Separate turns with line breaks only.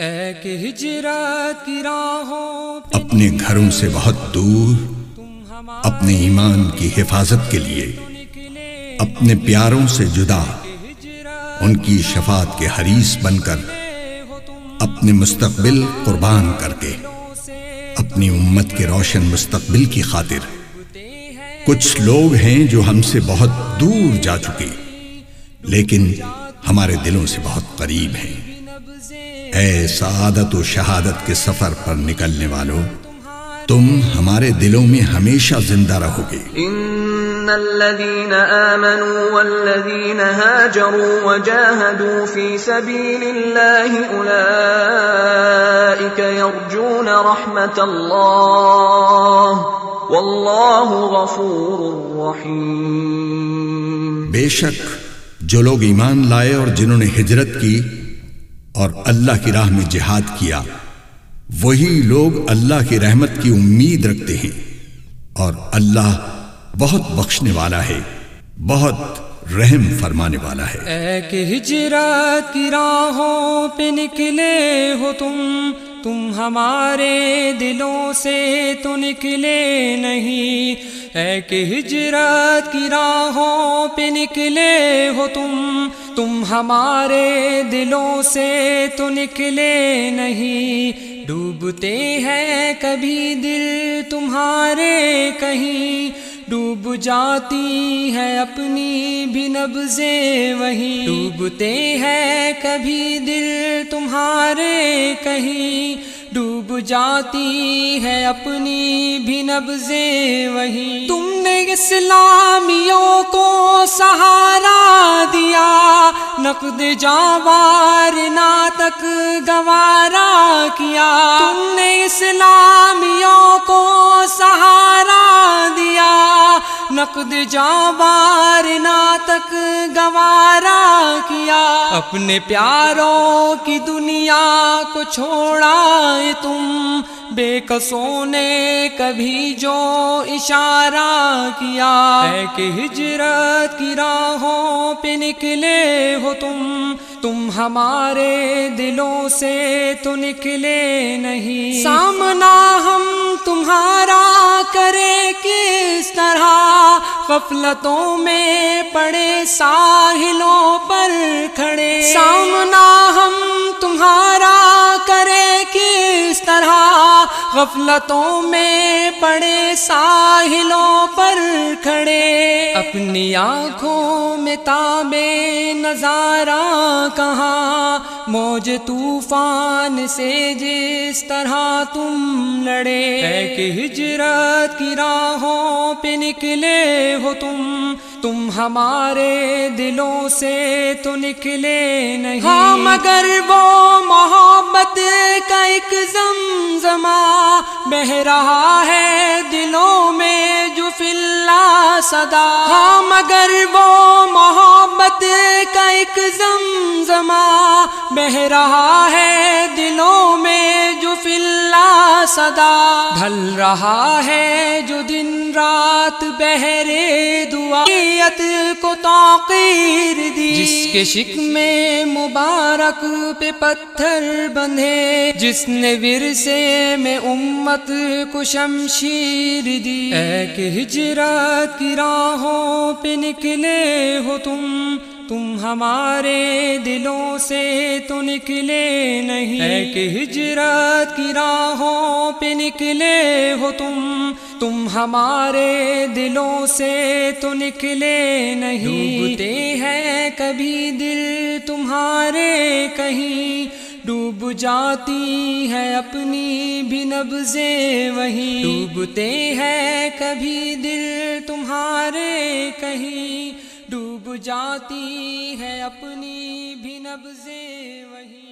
ہجرت کی راہوں
اپنے گھروں سے بہت دور، اپنے ایمان کی حفاظت کے لیے، اپنے پیاروں سے جدا، ان کی شفاعت کے حریث بن کر، اپنے مستقبل قربان کر کے، اپنی امت کے روشن مستقبل کی خاطر۔ کچھ لوگ ہیں جو ہم سے بہت دور جا چکے، لیکن ہمارے دلوں سے بہت قریب ہیں۔ اے سعادت و شہادت کے سفر پر نکلنے والوں تم ہمارے دلوں میں ہمیشہ زندہ رہو گے۔
إن الذين آمنوا والذين هاجروا وجاهدوا في سبيل الله أولئك يرجون رحمة الله والله غفور رحيم
بے شک جو لوگ ایمان لائے اور جنہوں نے ہجرت کی اور اللہ کی راہ میں جہاد کیا۔ وہی لوگ اللہ کی رحمت کی امید رکھتے ہیں۔ اور اللہ بہت بخشنے والا ہے، بہت رحم فرمانے والا ہے۔
اے کہ ہجرت کی راہوں پہ نکلے ہو تم۔ تم ہمارے دلوں سے تو نکلے نہیں۔ اے کہ ہجرت کی راہوں پہ نکلے ہو تم تم ہمارے دلوں سے تو نکلے نہیں۔ ڈوبتے ہیں کبھی دل تمہارے کہیں۔ ڈوب جاتی ہے اپنی بھی نبزیں وہیں ڈوبتے ہیں کبھی دل تمہارے کہیں۔ ڈوب جاتی ہے اپنی بھی نبزیں وہیں تم نے اسلامیوں کو سہارا دیا۔ نقد جاوار نہ تک گوارا کیا۔ تم نے اسلامیوں کو سہارا دیا۔ نقد جاوار نہ تک گوارا کیا۔ اپنے پیاروں کی دنیا کو چھوڑا ہے تم۔ بے قصوں نے کبھی جو اشارہ کیا۔ ہے کہ ہجرت کی راہوں پہ نکلے ہو تم۔ تم ہمارے دلوں سے تو نکلے نہیں۔ سامنا ہم غفلتوں میں پڑے ساحلوں پر غفلتوں میں پڑے ساحلوں پر کھڑے۔ اپنی آنکھوں میں تابے نظارہ کہاں؟ موج طوفان سے جس طرح تم لڑے۔ ہے کہ ہجرت کی راہوں پہ نکلے ہو تم تم ہمارے دلوں سے تو نکلے نہیں۔ ہاں مگر وہ محبت کا ایک زمزمہ بہ رہا ہے دلوں میں جو فلا صدا۔ ہاں مگر وہ محبت کا ایک زمزمہ بہ رہا ہے دلوں میں جو فلا صدا۔ ڈھل رہا ہے جو دن رات بہرے دعایت کو توقیر دی۔ جس کے شک میں مبارک پہ پتھر بندھے۔ جس نے ورثے میں امت کو شمشیر دی۔ اے کہ ہجرت کی راہوں پہ نکلے ہو تم۔ تم ہمارے دلوں سے تو نکلے نہیں۔ ہے کہ ہجرت کی راہوں پہ نکلے ہو تم۔ تم ہمارے دلوں سے تو نکلے نہیں۔ ڈوبتے ہیں کبھی دل تمہارے کہیں۔ ڈوب جاتی ہے اپنی بھی نبزیں وہیں۔ ڈوبتے ہیں کبھی دل تمہارے کہیں۔ ڈوب جاتی ہے اپنی بھی نبزیں وہیں